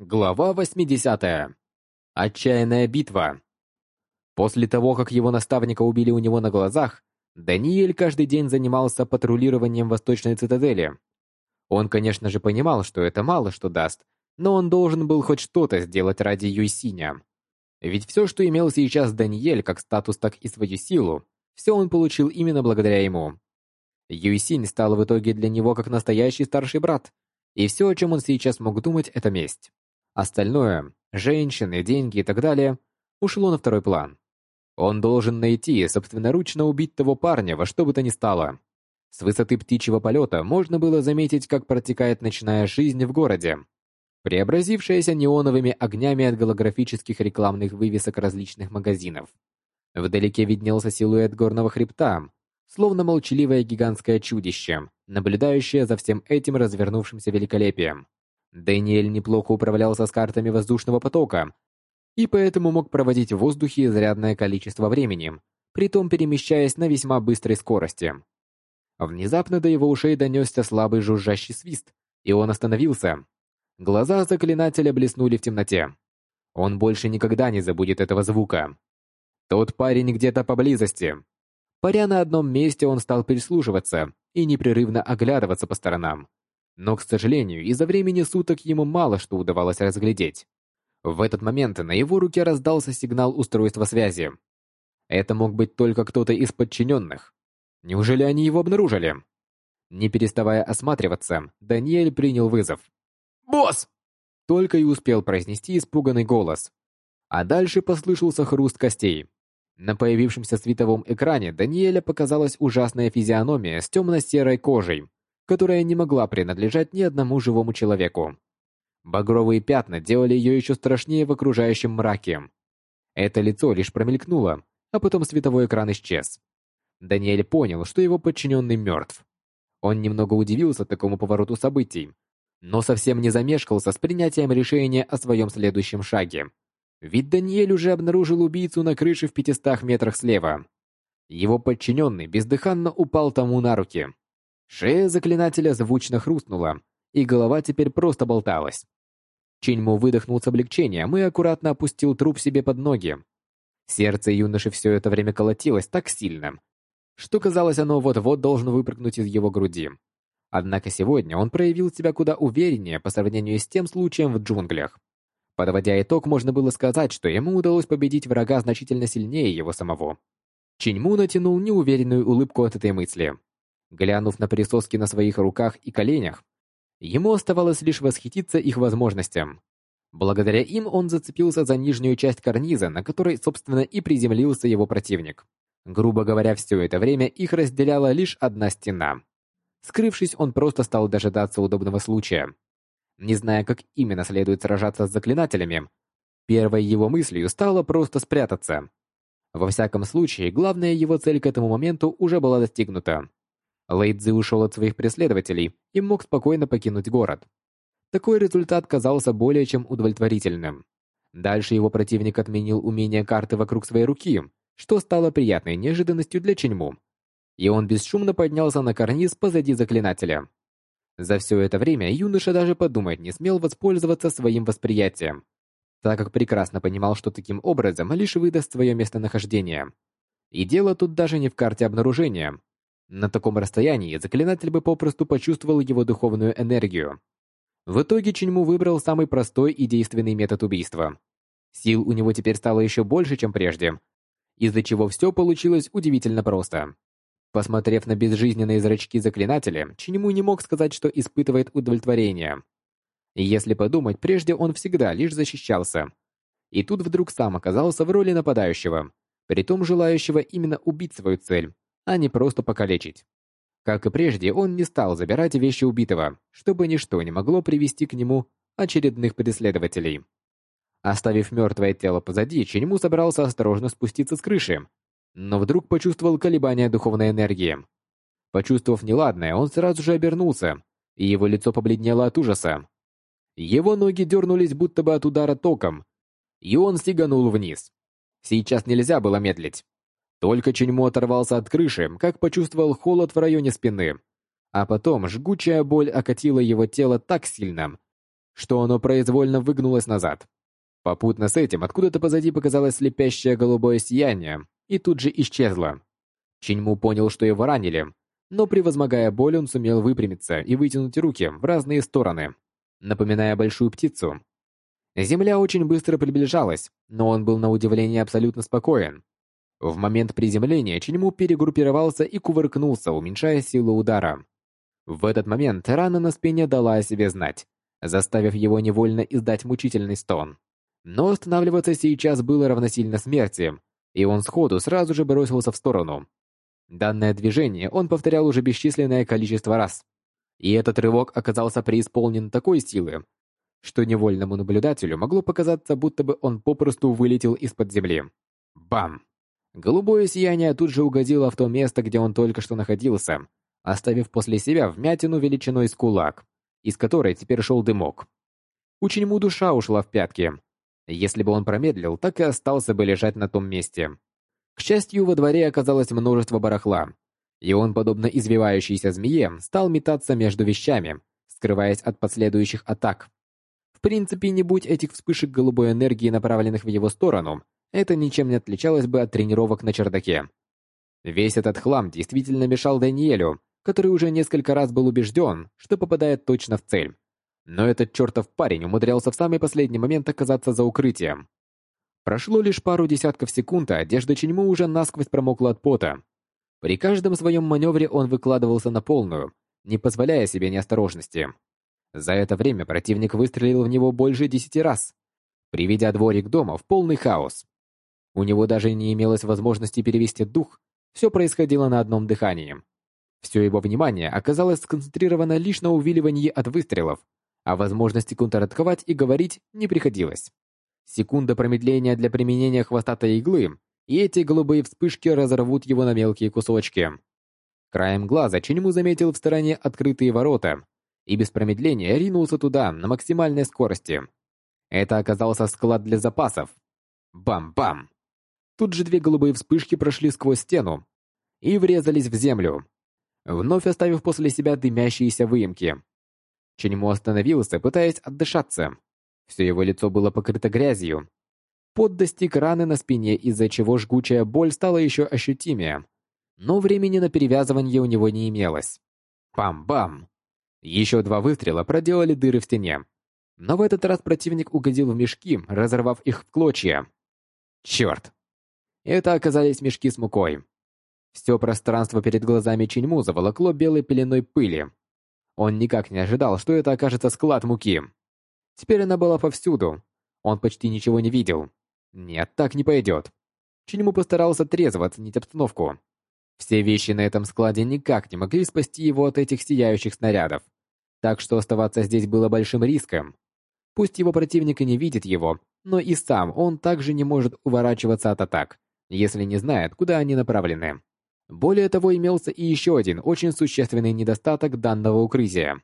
Глава 80. Отчаянная битва. После того, как его наставника убили у него на глазах, Даниэль каждый день занимался патрулированием Восточной цитадели. Он, конечно же, понимал, что это мало что даст, но он должен был хоть что-то сделать ради Юйсиня. Ведь все, что имел сейчас Даниэль, как статус, так и свою силу, все он получил именно благодаря ему. Юйсинь стал в итоге для него как настоящий старший брат, и все, о чем он сейчас мог думать, это месть. Остальное – женщины, деньги и так далее – ушло на второй план. Он должен найти и собственноручно убить того парня во что бы то ни стало. С высоты птичьего полета можно было заметить, как протекает ночная жизнь в городе, преобразившаяся неоновыми огнями от голографических рекламных вывесок различных магазинов. Вдалеке виднелся силуэт горного хребта, словно молчаливое гигантское чудище, наблюдающее за всем этим развернувшимся великолепием. Дэниэль неплохо управлялся с картами воздушного потока и поэтому мог проводить в воздухе изрядное количество времени, притом перемещаясь на весьма быстрой скорости. Внезапно до его ушей донесся слабый жужжащий свист, и он остановился. Глаза заклинателя блеснули в темноте. Он больше никогда не забудет этого звука. Тот парень где-то поблизости. Паря на одном месте, он стал прислушиваться и непрерывно оглядываться по сторонам. Но, к сожалению, из-за времени суток ему мало что удавалось разглядеть. В этот момент на его руке раздался сигнал устройства связи. Это мог быть только кто-то из подчиненных. Неужели они его обнаружили? Не переставая осматриваться, Даниэль принял вызов. «Босс!» Только и успел произнести испуганный голос. А дальше послышался хруст костей. На появившемся световом экране Даниэля показалась ужасная физиономия с темно-серой кожей, которая не могла принадлежать ни одному живому человеку. Багровые пятна делали ее еще страшнее в окружающем мраке. Это лицо лишь промелькнуло, а потом световой экран исчез. Даниэль понял, что его подчиненный мертв. Он немного удивился такому повороту событий, но совсем не замешкался с принятием решения о своем следующем шаге. Ведь Даниэль уже обнаружил убийцу на крыше в 500 метрах слева. Его подчиненный бездыханно упал тому на руки. Шея заклинателя звучно хрустнула, и голова теперь просто болталась. Чиньму выдохнул с облегчением и аккуратно опустил труп себе под ноги. Сердце юноши все это время колотилось так сильно, что казалось, оно вот-вот должно выпрыгнуть из его груди. Однако сегодня он проявил себя куда увереннее по сравнению с тем случаем в джунглях. Подводя итог, можно было сказать, что ему удалось победить врага значительно сильнее его самого. Чиньму натянул неуверенную улыбку от этой мысли. Глянув на присоски на своих руках и коленях, ему оставалось лишь восхититься их возможностям. Благодаря им он зацепился за нижнюю часть карниза, на которой, собственно, и приземлился его противник. Грубо говоря, все это время их разделяла лишь одна стена. Скрывшись, он просто стал дожидаться удобного случая. Не зная, как именно следует сражаться с заклинателями, первой его мыслью стало просто спрятаться. Во всяком случае, главная его цель к этому моменту уже была достигнута. Лэйдзи ушел от своих преследователей и мог спокойно покинуть город. Такой результат казался более чем удовлетворительным. Дальше его противник отменил умение карты вокруг своей руки, что стало приятной неожиданностью для Ченьму. И он бесшумно поднялся на карниз позади заклинателя. За все это время юноша даже подумать не смел воспользоваться своим восприятием, так как прекрасно понимал, что таким образом лишь выдаст свое местонахождение. И дело тут даже не в карте обнаружения, на таком расстоянии заклинатель бы попросту почувствовал его духовную энергию. В итоге Чиньму выбрал самый простой и действенный метод убийства. Сил у него теперь стало еще больше, чем прежде, из-за чего все получилось удивительно просто. Посмотрев на безжизненные зрачки заклинателя, Чиньму не мог сказать, что испытывает удовлетворение. Если подумать, прежде он всегда лишь защищался. И тут вдруг сам оказался в роли нападающего, притом желающего именно убить свою цель, а не просто покалечить. Как и прежде, он не стал забирать вещи убитого, чтобы ничто не могло привести к нему очередных преследователей. Оставив мертвое тело позади, Ченьму собрался осторожно спуститься с крыши, но вдруг почувствовал колебания духовной энергии. Почувствовав неладное, он сразу же обернулся, и его лицо побледнело от ужаса. Его ноги дернулись будто бы от удара током, и он стеганул вниз. Сейчас нельзя было медлить. Только Ченьмо оторвался от крыши, как почувствовал холод в районе спины. А потом жгучая боль окатила его тело так сильно, что оно произвольно выгнулось назад. Попутно с этим откуда-то позади показалось слепящее голубое сияние и тут же исчезло. Чиньму понял, что его ранили, но превозмогая боль, он сумел выпрямиться и вытянуть руки в разные стороны, напоминая большую птицу. Земля очень быстро приближалась, но он был на удивление абсолютно спокоен. В момент приземления Чиньму перегруппировался и кувыркнулся, уменьшая силу удара. В этот момент рана на спине дала о себе знать, заставив его невольно издать мучительный стон. Но останавливаться сейчас было равносильно смерти, и он сходу сразу же бросился в сторону. Данное движение он повторял уже бесчисленное количество раз. И этот рывок оказался преисполнен такой силы, что невольному наблюдателю могло показаться, будто бы он попросту вылетел из-под земли. Бам! Голубое сияние тут же угодило в то место, где он только что находился, оставив после себя вмятину величиной с кулак, из которой теперь шел дымок. Ученьму душа ушла в пятки. Если бы он промедлил, так и остался бы лежать на том месте. К счастью, во дворе оказалось множество барахла, и он, подобно извивающейся змее, стал метаться между вещами, скрываясь от последующих атак. В принципе, не будь этих вспышек голубой энергии, направленных в его сторону, это ничем не отличалось бы от тренировок на чердаке. Весь этот хлам действительно мешал Даниэлю, который уже несколько раз был убежден, что попадает точно в цель. Но этот чертов парень умудрялся в самый последний момент оказаться за укрытием. Прошло лишь пару десятков секунд, а одежда Ченьму уже насквозь промокла от пота. При каждом своем маневре он выкладывался на полную, не позволяя себе неосторожности. За это время противник выстрелил в него больше десяти раз, приведя дворик дома в полный хаос. У него даже не имелось возможности перевести дух, все происходило на одном дыхании. Все его внимание оказалось сконцентрировано лишь на увиливании от выстрелов, а возможности контратаковать и говорить не приходилось. Секунда промедления для применения хвостатой иглы, и эти голубые вспышки разорвут его на мелкие кусочки. Краем глаза Ченьму заметил в стороне открытые ворота и без промедления ринулся туда на максимальной скорости. Это оказался склад для запасов. Бам-бам! Тут же две голубые вспышки прошли сквозь стену и врезались в землю, вновь оставив после себя дымящиеся выемки. Ченьму остановился, пытаясь отдышаться. Все его лицо было покрыто грязью. Пот достиг раны на спине, из-за чего жгучая боль стала еще ощутимее. Но времени на перевязывание у него не имелось. Пам-бам! Еще два выстрела проделали дыры в стене. Но в этот раз противник угодил в мешки, разорвав их в клочья. Черт! Это оказались мешки с мукой. Все пространство перед глазами Чиньму заволокло белой пеленой пыли. Он никак не ожидал, что это окажется склад муки. Теперь она была повсюду. Он почти ничего не видел. Нет, так не пойдет. Чиньму постарался трезво оценить обстановку. Все вещи на этом складе никак не могли спасти его от этих сияющих снарядов. Так что оставаться здесь было большим риском. Пусть его противник и не видит его, но и сам он также не может уворачиваться от атак, если не знает, куда они направлены. Более того, имелся и еще один очень существенный недостаток данного укрытия.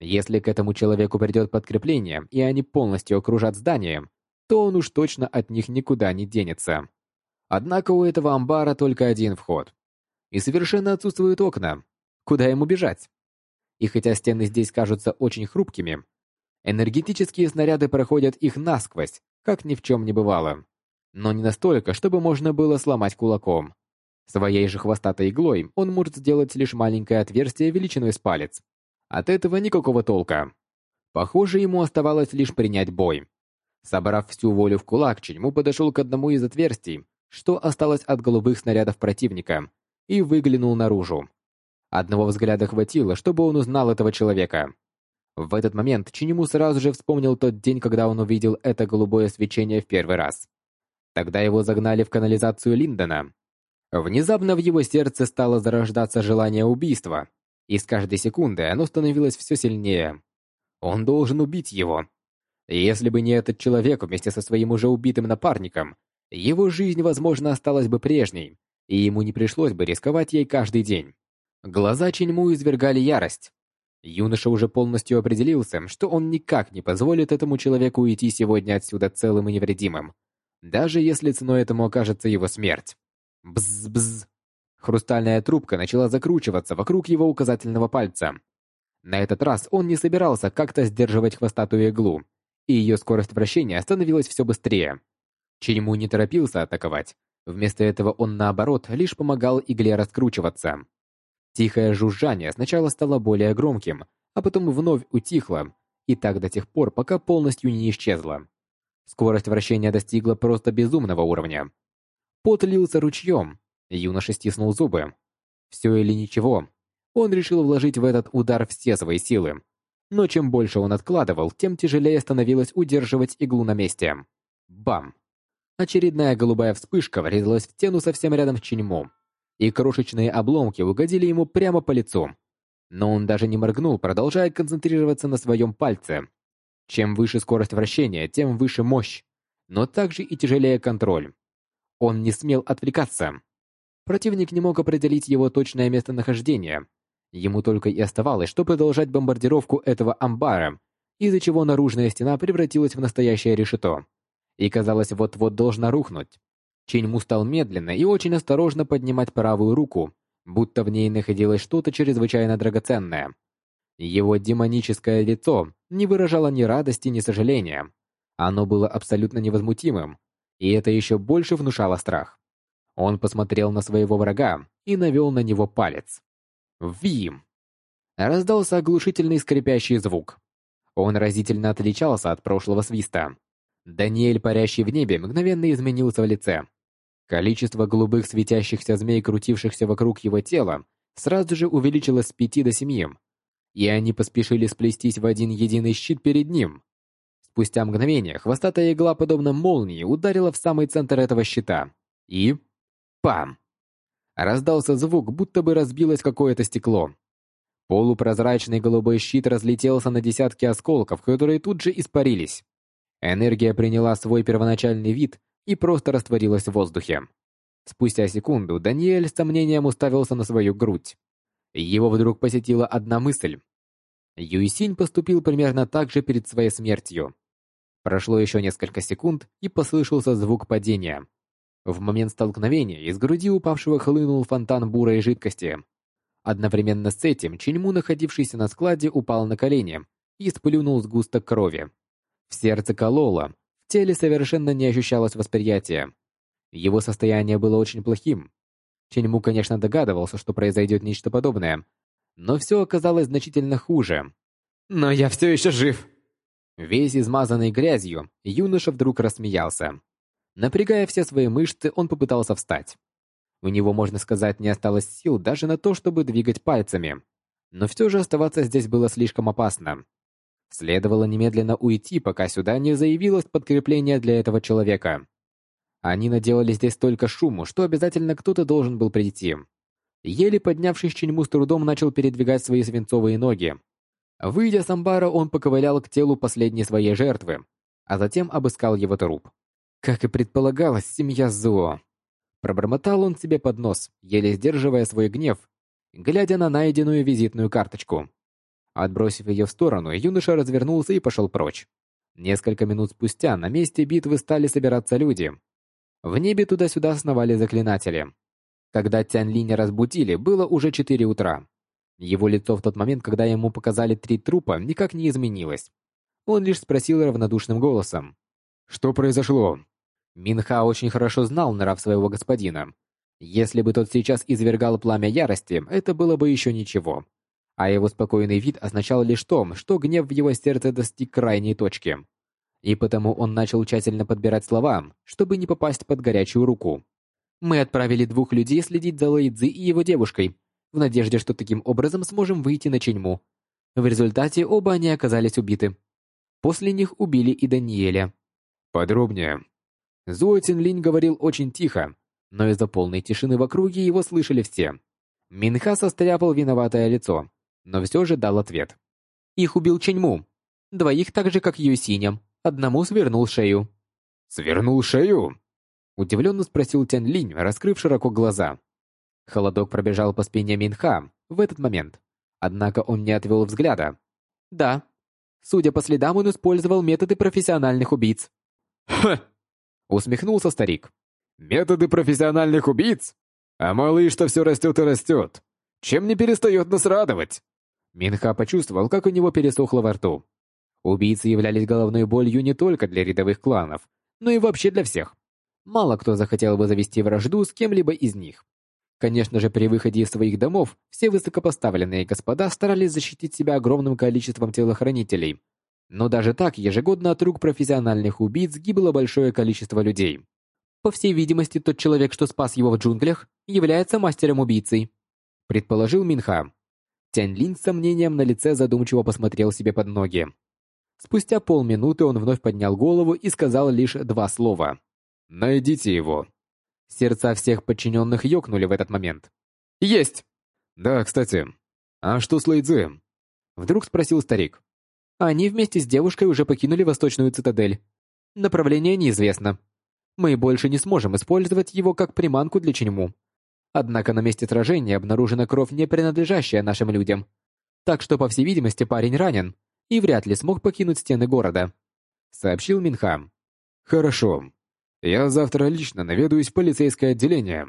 Если к этому человеку придет подкрепление, и они полностью окружат здание, то он уж точно от них никуда не денется. Однако у этого амбара только один вход. И совершенно отсутствуют окна. Куда ему бежать? И хотя стены здесь кажутся очень хрупкими, энергетические снаряды проходят их насквозь, как ни в чем не бывало. Но не настолько, чтобы можно было сломать кулаком. Своей же хвостатой иглой он может сделать лишь маленькое отверстие величиной с палец, от этого никакого толка. Похоже, ему оставалось лишь принять бой. Собрав всю волю в кулак, Ченьму подошел к одному из отверстий, что осталось от голубых снарядов противника, и выглянул наружу. Одного взгляда хватило, чтобы он узнал этого человека. В этот момент Чинему сразу же вспомнил тот день, когда он увидел это голубое свечение в первый раз. Тогда его загнали в канализацию Линдона. Внезапно в его сердце стало зарождаться желание убийства, и с каждой секундой оно становилось все сильнее. Он должен убить его. если бы не этот человек вместе со своим уже убитым напарником, его жизнь, возможно, осталась бы прежней, и ему не пришлось бы рисковать ей каждый день. Глаза Ченьму извергали ярость. Юноша уже полностью определился, что он никак не позволит этому человеку уйти сегодня отсюда целым и невредимым, даже если ценой этому окажется его смерть. Бз-бз. Хрустальная трубка начала закручиваться вокруг его указательного пальца. На этот раз он не собирался как-то сдерживать хвостатую иглу, и ее скорость вращения становилась все быстрее. Ченьму не торопился атаковать. Вместо этого он, наоборот, лишь помогал игле раскручиваться. Тихое жужжание сначала стало более громким, а потом вновь утихло, и так до тех пор, пока полностью не исчезло. Скорость вращения достигла просто безумного уровня. Пот лился ручьем, юноша стиснул зубы. Все или ничего. Он решил вложить в этот удар все свои силы. Но чем больше он откладывал, тем тяжелее становилось удерживать иглу на месте. Бам! Очередная голубая вспышка врезалась в стену совсем рядом с Чиньму, и крошечные обломки угодили ему прямо по лицу. Но он даже не моргнул, продолжая концентрироваться на своем пальце. Чем выше скорость вращения, тем выше мощь, но также и тяжелее контроль. Он не смел отвлекаться. Противник не мог определить его точное местонахождение. Ему только и оставалось, что продолжать бомбардировку этого амбара, из-за чего наружная стена превратилась в настоящее решето и, казалось, вот-вот должна рухнуть. Ченьму стал медленно и очень осторожно поднимать правую руку, будто в ней находилось что-то чрезвычайно драгоценное. Его демоническое лицо не выражало ни радости, ни сожаления. Оно было абсолютно невозмутимым, и это еще больше внушало страх. Он посмотрел на своего врага и навел на него палец. Вим! Раздался оглушительный скрипящий звук. Он разительно отличался от прошлого свиста. Даниэль, парящий в небе, мгновенно изменился в лице. Количество голубых светящихся змей, крутившихся вокруг его тела, сразу же увеличилось с пяти до семи, и они поспешили сплестись в один единый щит перед ним. Спустя мгновение хвостатая игла, подобно молнии, ударила в самый центр этого щита. И... Пам! Раздался звук, будто бы разбилось какое-то стекло. Полупрозрачный голубой щит разлетелся на десятки осколков, которые тут же испарились. Энергия приняла свой первоначальный вид и просто растворилась в воздухе. Спустя секунду Даниэль с сомнением уставился на свою грудь. Его вдруг посетила одна мысль. Юйсинь поступил примерно так же перед своей смертью. Прошло еще несколько секунд, и послышался звук падения. В момент столкновения из груди упавшего хлынул фонтан бурой жидкости. Одновременно с этим Чиньму, находившийся на складе, упал на колени и сплюнул сгусток крови. В сердце кололо, в теле совершенно не ощущалось восприятия. Его состояние было очень плохим. Ченьму, конечно, догадывался, что произойдет нечто подобное, но все оказалось значительно хуже. «Но я все еще жив!» Весь измазанный грязью, юноша вдруг рассмеялся. Напрягая все свои мышцы, он попытался встать. У него, можно сказать, не осталось сил даже на то, чтобы двигать пальцами. Но все же оставаться здесь было слишком опасно. Следовало немедленно уйти, пока сюда не заявилось подкрепление для этого человека. Они наделали здесь столько шуму, что обязательно кто-то должен был прийти. Еле поднявшись Ченьму с трудом начал передвигать свои свинцовые ноги. Выйдя с амбара, он поковылял к телу последней своей жертвы, а затем обыскал его труп. Как и предполагалось, семья Зуо. Пробормотал он себе под нос, еле сдерживая свой гнев, глядя на найденную визитную карточку. Отбросив ее в сторону, юноша развернулся и пошел прочь. Несколько минут спустя на месте битвы стали собираться люди. В небе туда-сюда сновали заклинатели. Когда Тянь Линя разбудили, было уже 4 утра. Его лицо в тот момент, когда ему показали три трупа, никак не изменилось. Он лишь спросил равнодушным голосом. «Что произошло?» Минха очень хорошо знал нрав своего господина. Если бы тот сейчас извергал пламя ярости, это было бы еще ничего а его спокойный вид означал лишь то, что гнев в его сердце достиг крайней точки. И потому он начал тщательно подбирать слова, чтобы не попасть под горячую руку. Мы отправили двух людей следить за Лэйдзи и его девушкой, в надежде, что таким образом сможем выйти на Ченьму. В результате оба они оказались убиты. После них убили и Даниэля. Подробнее. Зуо Цинлинь говорил очень тихо, но из-за полной тишины в округе его слышали все. Минха состряпал виноватое лицо, но все же дал ответ. Их убил Ченьму. Двоих так же, как Юсиня. Одному свернул шею. «Свернул шею?» Удивленно спросил Тянь Линь, раскрыв широко глаза. Холодок пробежал по спине Минха в этот момент. Однако он не отвел взгляда. «Да. Судя по следам, он использовал методы профессиональных убийц». «Ха!» Усмехнулся старик. «Методы профессиональных убийц? А малыш-то все растет и растет. Чем не перестает нас радовать?» Минха почувствовал, как у него пересохло во рту. Убийцы являлись головной болью не только для рядовых кланов, но и вообще для всех. Мало кто захотел бы завести вражду с кем-либо из них. Конечно же, при выходе из своих домов все высокопоставленные господа старались защитить себя огромным количеством телохранителей. Но даже так ежегодно от рук профессиональных убийц гибло большое количество людей. По всей видимости, тот человек, что спас его в джунглях, является мастером-убийцей, предположил Минха. Тянь Линь с сомнением на лице задумчиво посмотрел себе под ноги. Спустя полминуты он вновь поднял голову и сказал лишь два слова. «Найдите его». Сердца всех подчиненных ёкнули в этот момент. «Есть!» «Да, кстати. А что с Лэйдзи?» Вдруг спросил старик. Они вместе с девушкой уже покинули Восточную цитадель. Направление неизвестно. Мы больше не сможем использовать его как приманку для Ченьму. Однако на месте сражения обнаружена кровь, не принадлежащая нашим людям. Так что, по всей видимости, парень ранен и вряд ли смог покинуть стены города», — сообщил Минхам. «Хорошо. Я завтра лично наведаюсь в полицейское отделение.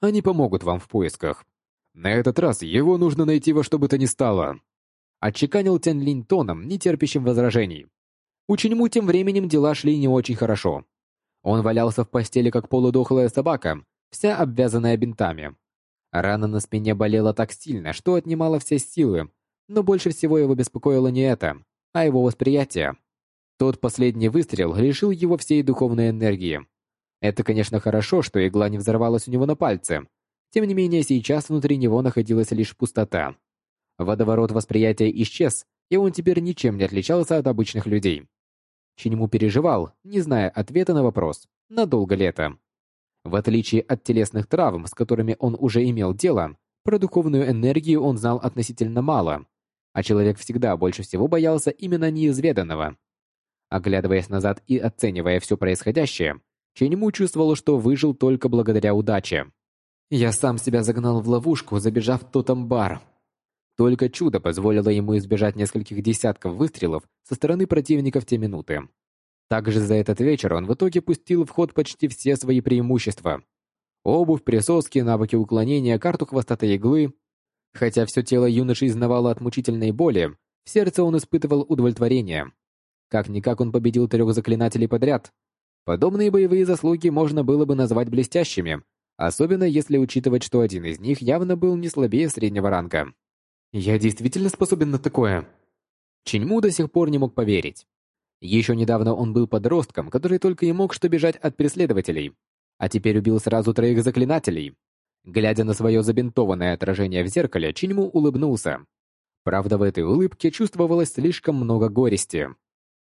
Они помогут вам в поисках. На этот раз его нужно найти во что бы то ни стало», — отчеканил Тянь Линь тоном, не терпящим возражений. У Чиньму тем временем дела шли не очень хорошо. Он валялся в постели, как полудохлая собака, вся обвязанная бинтами. Рана на спине болела так сильно, что отнимала все силы, но больше всего его беспокоило не это, а его восприятие. Тот последний выстрел лишил его всей духовной энергии. Это, конечно, хорошо, что игла не взорвалась у него на пальце. Тем не менее, сейчас внутри него находилась лишь пустота. Водоворот восприятия исчез, и он теперь ничем не отличался от обычных людей. Чиньму переживал, не зная ответа на вопрос, надолго ли это. В отличие от телесных травм, с которыми он уже имел дело, про духовную энергию он знал относительно мало, а человек всегда больше всего боялся именно неизведанного. Оглядываясь назад и оценивая все происходящее, Ченьму чувствовал, что выжил только благодаря удаче. «Я сам себя загнал в ловушку, забежав в тот амбар». Только чудо позволило ему избежать нескольких десятков выстрелов со стороны противника в те минуты. Также за этот вечер он в итоге пустил в ход почти все свои преимущества. Обувь, присоски, навыки уклонения, карту хвостатой иглы. Хотя все тело юноши изнавало от мучительной боли, в сердце он испытывал удовлетворение. Как-никак он победил трех заклинателей подряд. Подобные боевые заслуги можно было бы назвать блестящими, особенно если учитывать, что один из них явно был не слабее среднего ранга. «Я действительно способен на такое?» Чиньму до сих пор не мог поверить. Еще недавно он был подростком, который только и мог что бежать от преследователей, а теперь убил сразу троих заклинателей. Глядя на свое забинтованное отражение в зеркале, Чиньму улыбнулся. Правда, в этой улыбке чувствовалось слишком много горести.